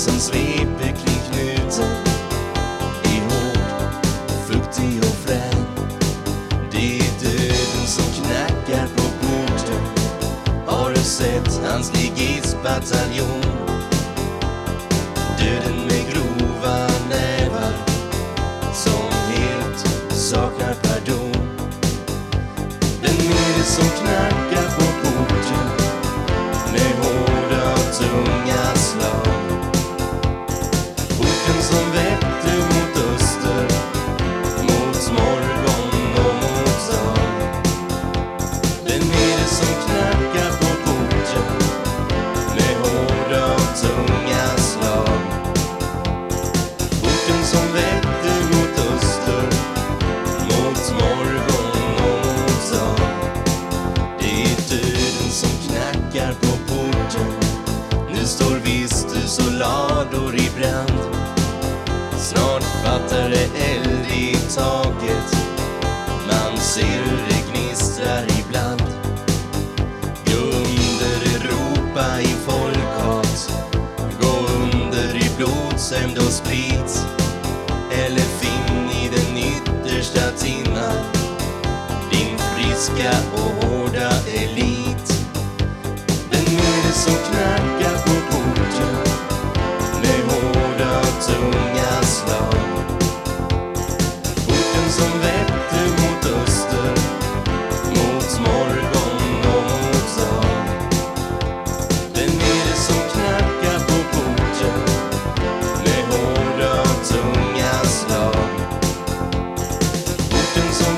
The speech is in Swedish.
som sveper kring knuten är hård, fuktig och frän. Det är döden som knackar på porten. Har du sett hans ligistbataljon? Döden med grova nävar som helt saknar pardon. Vem är det som knackar visst och lador i brand Snart fattar det eld i taket Man ser hur det gnistrar ibland. Gunder Europa i folkhat. Gå under i blodsämd och sprit. Eller finn i den yttersta timman Din friska och hårda elit. Vem är det som knackar distance